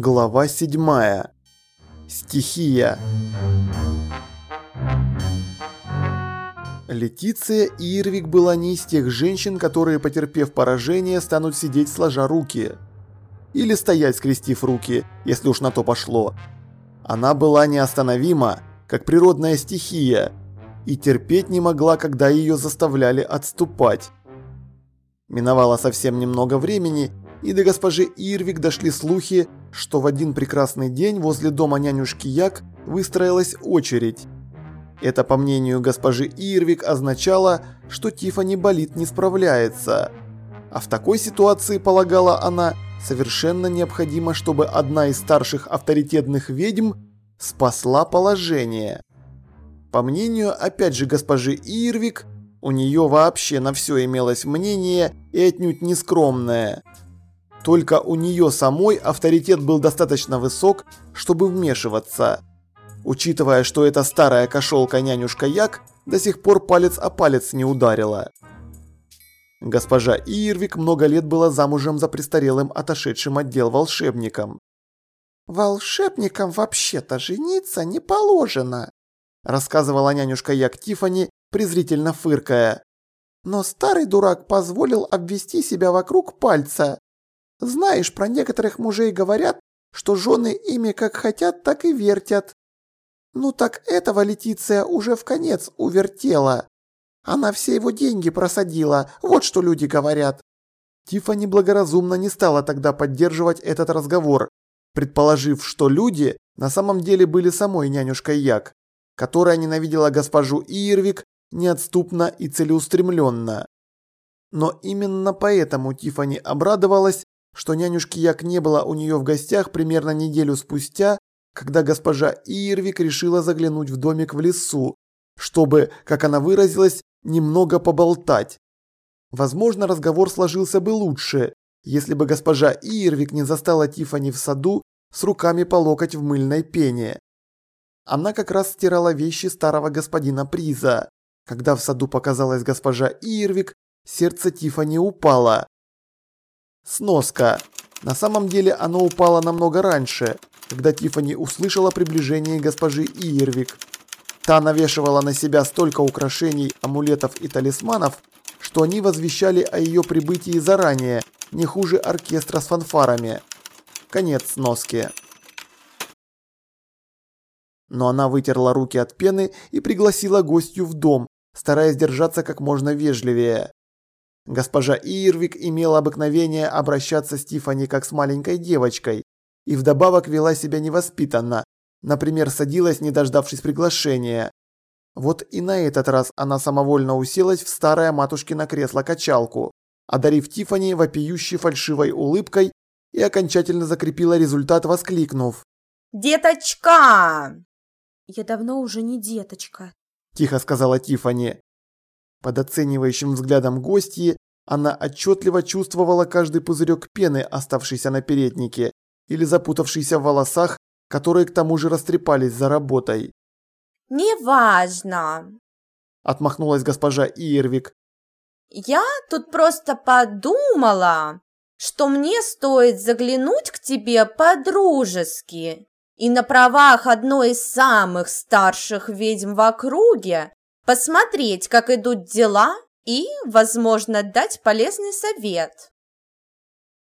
Глава 7. Стихия. Летиция Ирвик была не из тех женщин, которые, потерпев поражение, станут сидеть сложа руки. Или стоять, скрестив руки, если уж на то пошло. Она была неостановима, как природная стихия, и терпеть не могла, когда ее заставляли отступать. Миновало совсем немного времени, и до госпожи Ирвик дошли слухи, что в один прекрасный день возле дома нянюшки Як выстроилась очередь. Это, по мнению госпожи Ирвик, означало, что Тифани болит не справляется. А в такой ситуации, полагала она, совершенно необходимо, чтобы одна из старших авторитетных ведьм спасла положение. По мнению, опять же, госпожи Ирвик, у нее вообще на все имелось мнение и отнюдь не скромное. Только у нее самой авторитет был достаточно высок, чтобы вмешиваться. Учитывая, что эта старая кошелка нянюшка Як до сих пор палец о палец не ударила. Госпожа Ирвик много лет была замужем за престарелым отошедшим отдел волшебником. «Волшебникам вообще-то жениться не положено», рассказывала нянюшка Як Тифани, презрительно фыркая. «Но старый дурак позволил обвести себя вокруг пальца. Знаешь, про некоторых мужей говорят, что жены ими как хотят, так и вертят. Ну так этого Летиция уже в конец увертела. Она все его деньги просадила, вот что люди говорят. Тиффани благоразумно не стала тогда поддерживать этот разговор, предположив, что люди на самом деле были самой нянюшкой Як, которая ненавидела госпожу Ирвик неотступно и целеустремленно. Но именно поэтому Тиффани обрадовалась, что нянюшки Як не было у нее в гостях примерно неделю спустя, когда госпожа Ирвик решила заглянуть в домик в лесу, чтобы, как она выразилась, немного поболтать. Возможно, разговор сложился бы лучше, если бы госпожа Ирвик не застала Тифани в саду с руками по локоть в мыльной пене. Она как раз стирала вещи старого господина Приза. Когда в саду показалась госпожа Ирвик, сердце Тифани упало. Сноска. На самом деле оно упало намного раньше, когда Тифани услышала приближение госпожи Ирвик. Та навешивала на себя столько украшений, амулетов и талисманов, что они возвещали о ее прибытии заранее, не хуже оркестра с фанфарами. Конец сноски. Но она вытерла руки от пены и пригласила гостью в дом, стараясь держаться как можно вежливее. Госпожа Ирвик имела обыкновение обращаться с Тифани как с маленькой девочкой и вдобавок вела себя невоспитанно, например, садилась, не дождавшись приглашения. Вот и на этот раз она самовольно уселась в старое матушкино кресло-качалку, одарив Тифани вопиющей фальшивой улыбкой и окончательно закрепила результат, воскликнув. «Деточка!» «Я давно уже не деточка», – тихо сказала Тифани. Под оценивающим взглядом гостьи она отчетливо чувствовала каждый пузырек пены, оставшийся на переднике, или запутавшийся в волосах, которые к тому же растрепались за работой. «Неважно», – отмахнулась госпожа Ирвик. «Я тут просто подумала, что мне стоит заглянуть к тебе по-дружески и на правах одной из самых старших ведьм в округе посмотреть, как идут дела и, возможно, дать полезный совет.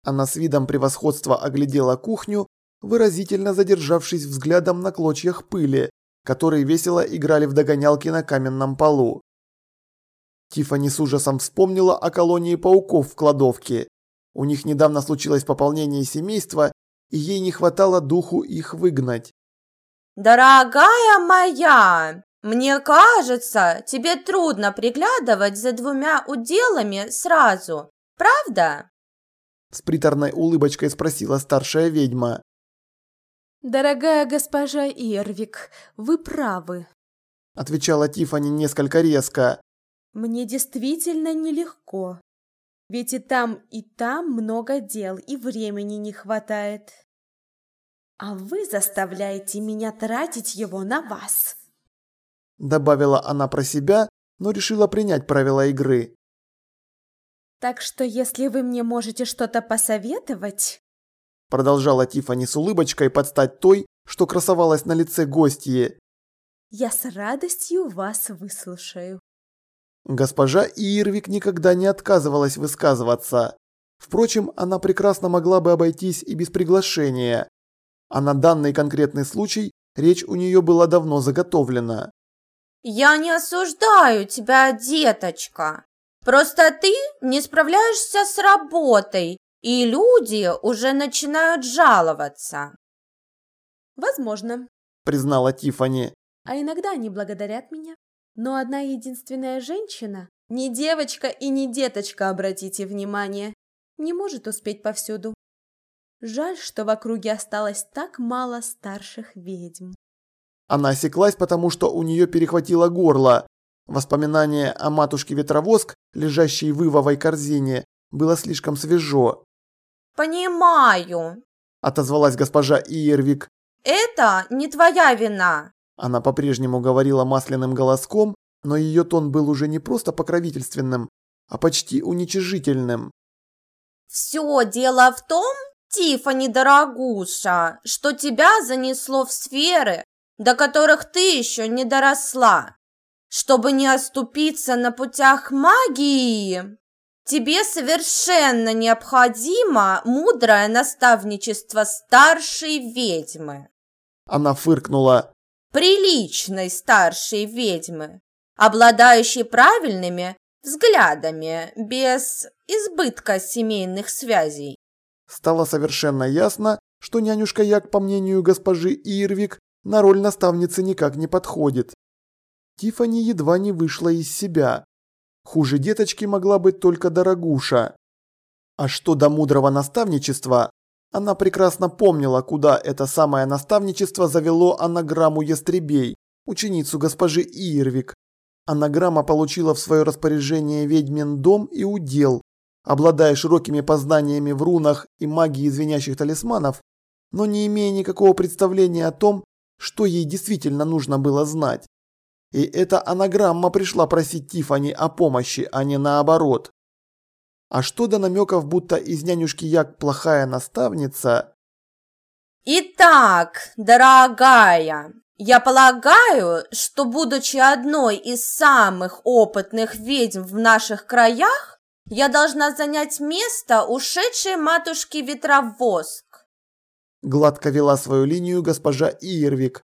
Она с видом превосходства оглядела кухню, выразительно задержавшись взглядом на клочьях пыли, которые весело играли в догонялки на каменном полу. Тиффани с ужасом вспомнила о колонии пауков в кладовке. У них недавно случилось пополнение семейства, и ей не хватало духу их выгнать. «Дорогая моя, мне кажется, тебе трудно приглядывать за двумя уделами сразу, правда? С приторной улыбочкой спросила старшая ведьма. Дорогая госпожа Ирвик, вы правы. Отвечала Тифани несколько резко. Мне действительно нелегко. Ведь и там, и там много дел, и времени не хватает. А вы заставляете меня тратить его на вас. Добавила она про себя, но решила принять правила игры. Так что если вы мне можете что-то посоветовать... продолжала Тифани с улыбочкой подстать той, что красовалась на лице гостьи. Я с радостью вас выслушаю. Госпожа Ирвик никогда не отказывалась высказываться. Впрочем, она прекрасно могла бы обойтись и без приглашения. А на данный конкретный случай речь у нее была давно заготовлена. «Я не осуждаю тебя, деточка. Просто ты не справляешься с работой, и люди уже начинают жаловаться». «Возможно», – признала Тифани. «А иногда они благодарят меня. Но одна единственная женщина, не девочка и не деточка, обратите внимание, не может успеть повсюду. Жаль, что в округе осталось так мало старших ведьм. Она осеклась, потому что у нее перехватило горло. Воспоминание о матушке Ветровоск, лежащей в ивовой корзине, было слишком свежо. «Понимаю», – отозвалась госпожа Иервик. «Это не твоя вина». Она по-прежнему говорила масляным голоском, но ее тон был уже не просто покровительственным, а почти уничижительным. «Все дело в том, Тифани, дорогуша, что тебя занесло в сферы, до которых ты еще не доросла. Чтобы не оступиться на путях магии, тебе совершенно необходимо мудрое наставничество старшей ведьмы. Она фыркнула. Приличной старшей ведьмы, обладающей правильными взглядами, без избытка семейных связей. Стало совершенно ясно, что нянюшка Як, по мнению госпожи Ирвик, на роль наставницы никак не подходит. Тифани едва не вышла из себя. Хуже деточки могла быть только дорогуша. А что до мудрого наставничества, она прекрасно помнила, куда это самое наставничество завело анаграмму Ястребей, ученицу госпожи Ирвик. Анаграмма получила в свое распоряжение ведьмин дом и удел, обладая широкими познаниями в рунах и магии звенящих талисманов, но не имея никакого представления о том, что ей действительно нужно было знать. И эта анаграмма пришла просить Тифани о помощи, а не наоборот. А что до намеков, будто из нянюшки Як плохая наставница? Итак, дорогая, я полагаю, что будучи одной из самых опытных ведьм в наших краях, я должна занять место ушедшей матушки Ветровоск. Гладко вела свою линию госпожа Ирвик.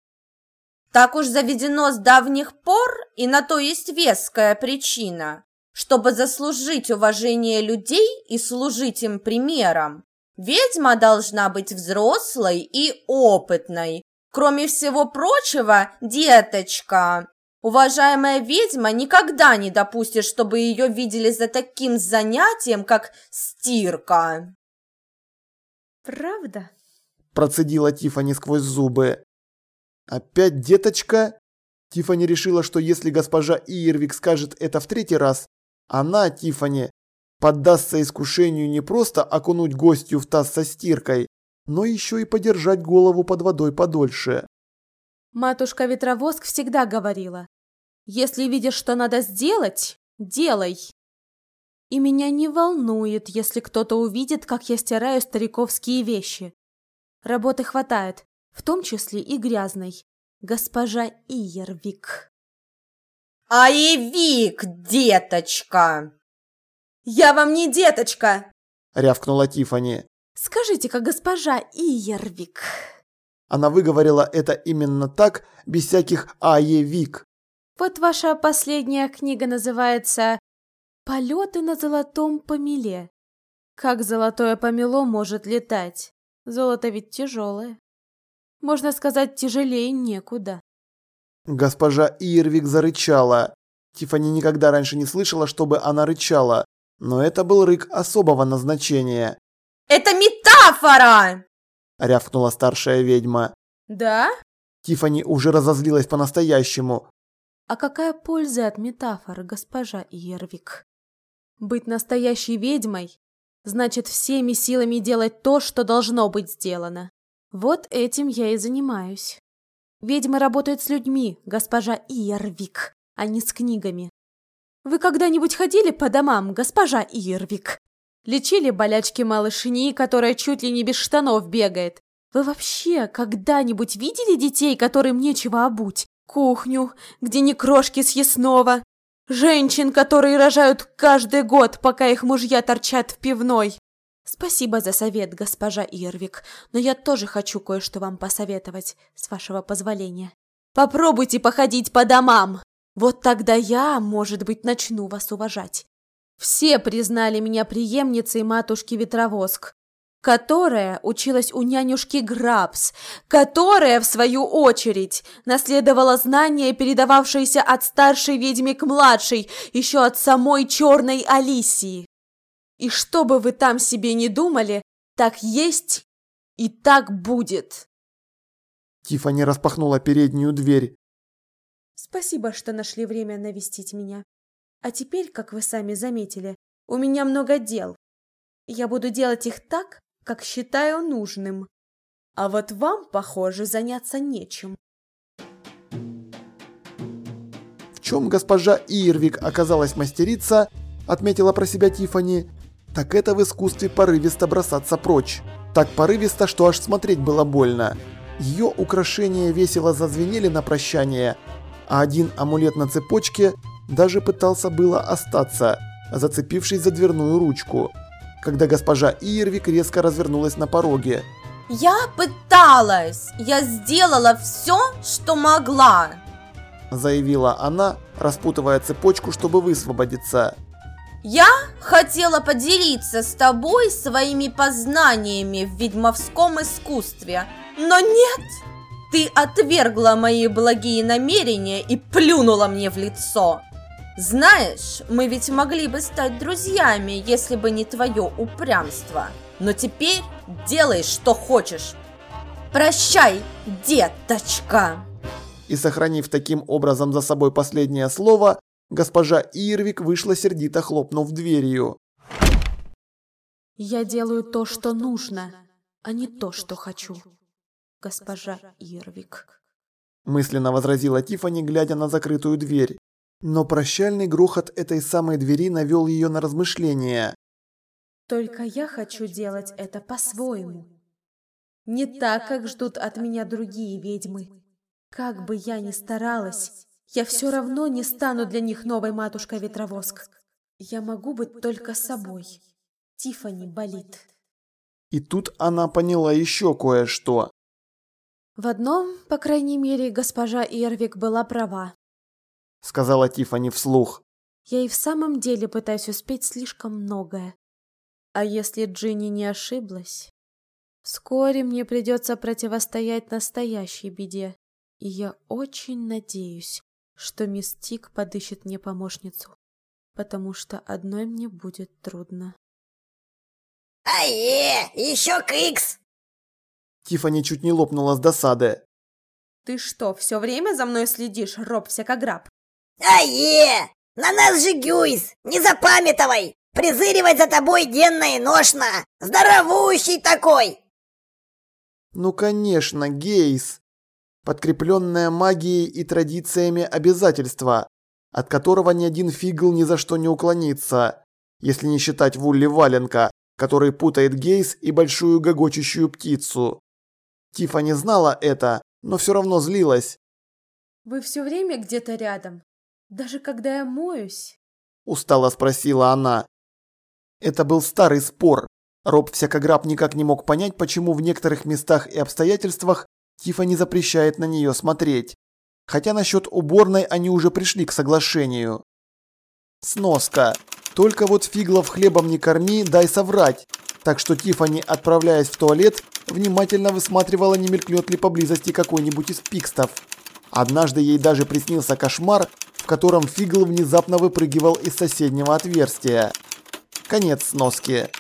Так уж заведено с давних пор, и на то есть веская причина. Чтобы заслужить уважение людей и служить им примером, ведьма должна быть взрослой и опытной. Кроме всего прочего, деточка, Уважаемая ведьма никогда не допустит, чтобы ее видели за таким занятием, как стирка. Правда? Процедила Тифани сквозь зубы. Опять деточка? Тифани решила, что если госпожа Ирвик скажет это в третий раз, она, Тифани, поддастся искушению не просто окунуть гостью в таз со стиркой, но еще и подержать голову под водой подольше. Матушка Ветровоск всегда говорила, если видишь, что надо сделать, делай. И меня не волнует, если кто-то увидит, как я стираю стариковские вещи. Работы хватает, в том числе и грязной. Госпожа Иервик. Аевик, деточка! Я вам не деточка! Рявкнула Тифани. Скажите-ка, госпожа Иервик. Она выговорила это именно так, без всяких «аевик». Вот ваша последняя книга называется «Полеты на золотом помеле». Как золотое помело может летать? Золото ведь тяжелое. Можно сказать, тяжелее некуда. Госпожа Ирвик зарычала. Тифани никогда раньше не слышала, чтобы она рычала, но это был рык особого назначения. «Это метафора!» – рявкнула старшая ведьма. «Да?» Тифани уже разозлилась по-настоящему. «А какая польза от метафор, госпожа Иервик? Быть настоящей ведьмой значит всеми силами делать то, что должно быть сделано. Вот этим я и занимаюсь. Ведьмы работают с людьми, госпожа Иервик, а не с книгами. Вы когда-нибудь ходили по домам, госпожа Иервик? Лечили болячки малышни, которая чуть ли не без штанов бегает. Вы вообще когда-нибудь видели детей, которым нечего обуть? Кухню, где не крошки съестного? Женщин, которые рожают каждый год, пока их мужья торчат в пивной? Спасибо за совет, госпожа Ирвик, но я тоже хочу кое-что вам посоветовать, с вашего позволения. Попробуйте походить по домам. Вот тогда я, может быть, начну вас уважать. Все признали меня преемницей матушки Ветровоск, которая училась у нянюшки Грабс, которая, в свою очередь, наследовала знания, передававшиеся от старшей ведьмы к младшей, еще от самой черной Алисии. И что бы вы там себе не думали, так есть и так будет. Тифани распахнула переднюю дверь. Спасибо, что нашли время навестить меня. А теперь, как вы сами заметили, у меня много дел. Я буду делать их так, как считаю нужным. А вот вам, похоже, заняться нечем. В чем госпожа Ирвик оказалась мастерица, отметила про себя Тифани, так это в искусстве порывисто бросаться прочь. Так порывисто, что аж смотреть было больно. Ее украшения весело зазвенели на прощание, а один амулет на цепочке даже пытался было остаться, зацепившись за дверную ручку, когда госпожа Ирвик резко развернулась на пороге. «Я пыталась! Я сделала все, что могла!» заявила она, распутывая цепочку, чтобы высвободиться. «Я хотела поделиться с тобой своими познаниями в ведьмовском искусстве, но нет!» Ты отвергла мои благие намерения и плюнула мне в лицо. Знаешь, мы ведь могли бы стать друзьями, если бы не твое упрямство. Но теперь делай, что хочешь. Прощай, деточка!» И сохранив таким образом за собой последнее слово, госпожа Ирвик вышла сердито хлопнув дверью. «Я делаю то, что нужно, а не то, что хочу, госпожа Ирвик», мысленно возразила Тифани, глядя на закрытую дверь. Но прощальный грохот этой самой двери навел ее на размышления. «Только я хочу делать это по-своему. Не так, как ждут от меня другие ведьмы. Как бы я ни старалась, я все равно не стану для них новой матушкой Ветровоск. Я могу быть только собой. Тифани болит». И тут она поняла еще кое-что. В одном, по крайней мере, госпожа Ирвик была права. — сказала Тифани вслух. «Я и в самом деле пытаюсь успеть слишком многое. А если Джинни не ошиблась, вскоре мне придется противостоять настоящей беде, и я очень надеюсь, что мисс Тик подыщет мне помощницу, потому что одной мне будет трудно». «Ае, еще Кикс!» Тифани чуть не лопнула с досады. «Ты что, все время за мной следишь, роб всякограб?» Ае! На нас же Гюйс! Не запамятовай! Призыривать за тобой денно и ношно! Здоровущий такой! Ну конечно, Гейс. Подкрепленная магией и традициями обязательства, от которого ни один фигл ни за что не уклонится, если не считать Вулли Валенка, который путает Гейс и большую гогочущую птицу. Тифа не знала это, но все равно злилась. «Вы все время где-то рядом?» Даже когда я моюсь? Устало спросила она. Это был старый спор. Роб всякограб никак не мог понять, почему в некоторых местах и обстоятельствах Тифа не запрещает на нее смотреть. Хотя насчет уборной они уже пришли к соглашению. Сноска. Только вот фиглов хлебом не корми, дай соврать. Так что Тифани, отправляясь в туалет, внимательно высматривала, не мелькнет ли поблизости какой-нибудь из пикстов. Однажды ей даже приснился кошмар, котором Фигл внезапно выпрыгивал из соседнего отверстия. Конец сноски.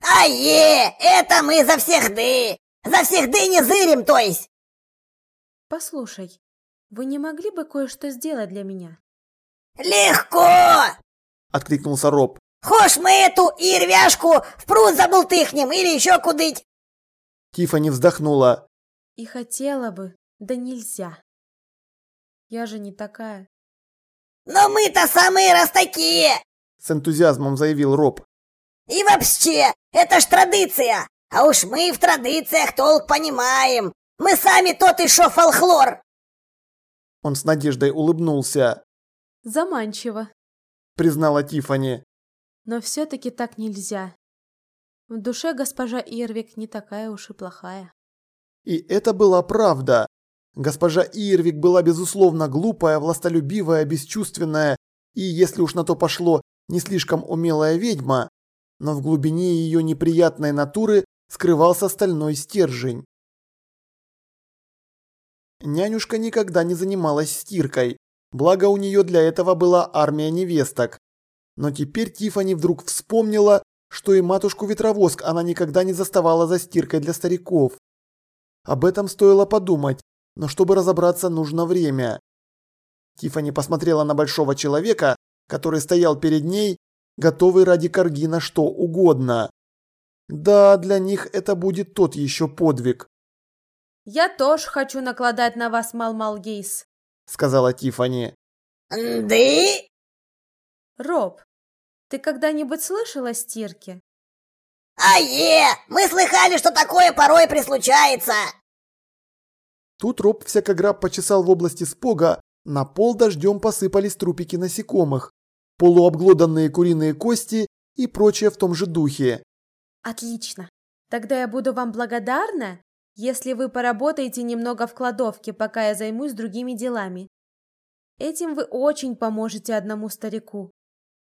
Ае, это мы за всех ды! За всех ды не зырим, то есть! Послушай, вы не могли бы кое-что сделать для меня? Легко! Откликнулся Роб. Хошь мы эту ирвяшку в пруд забултыхнем или еще кудыть? Тифани вздохнула. И хотела бы, да нельзя. Я же не такая. Но мы-то самые раз такие! с энтузиазмом заявил Роб. И вообще, это ж традиция. А уж мы в традициях толк понимаем. Мы сами тот еще фолклор. Он с надеждой улыбнулся. Заманчиво. Признала Тифани. Но все-таки так нельзя. В душе госпожа Ирвик не такая уж и плохая. И это была правда. Госпожа Ирвик была безусловно глупая, властолюбивая, бесчувственная и, если уж на то пошло, не слишком умелая ведьма, но в глубине ее неприятной натуры скрывался стальной стержень. Нянюшка никогда не занималась стиркой, благо у нее для этого была армия невесток. Но теперь Тифани вдруг вспомнила, что и матушку-ветровоск она никогда не заставала за стиркой для стариков. Об этом стоило подумать, но чтобы разобраться, нужно время. Тифани посмотрела на большого человека, который стоял перед ней, готовый ради корги на что угодно. Да, для них это будет тот еще подвиг. «Я тоже хочу накладать на вас Малмалгейс», — сказала Тифани. «Да?» «Роб, ты когда-нибудь слышал о стирке?» «А-е! Мы слыхали, что такое порой прислучается!» Тут Роб всякограб почесал в области спога, на пол дождем посыпались трупики насекомых, полуобглоданные куриные кости и прочее в том же духе. «Отлично! Тогда я буду вам благодарна, если вы поработаете немного в кладовке, пока я займусь другими делами. Этим вы очень поможете одному старику.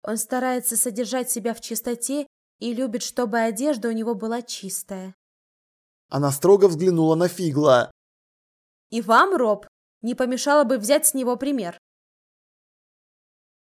Он старается содержать себя в чистоте и любит, чтобы одежда у него была чистая. Она строго взглянула на Фигла. И вам, Роб, не помешало бы взять с него пример.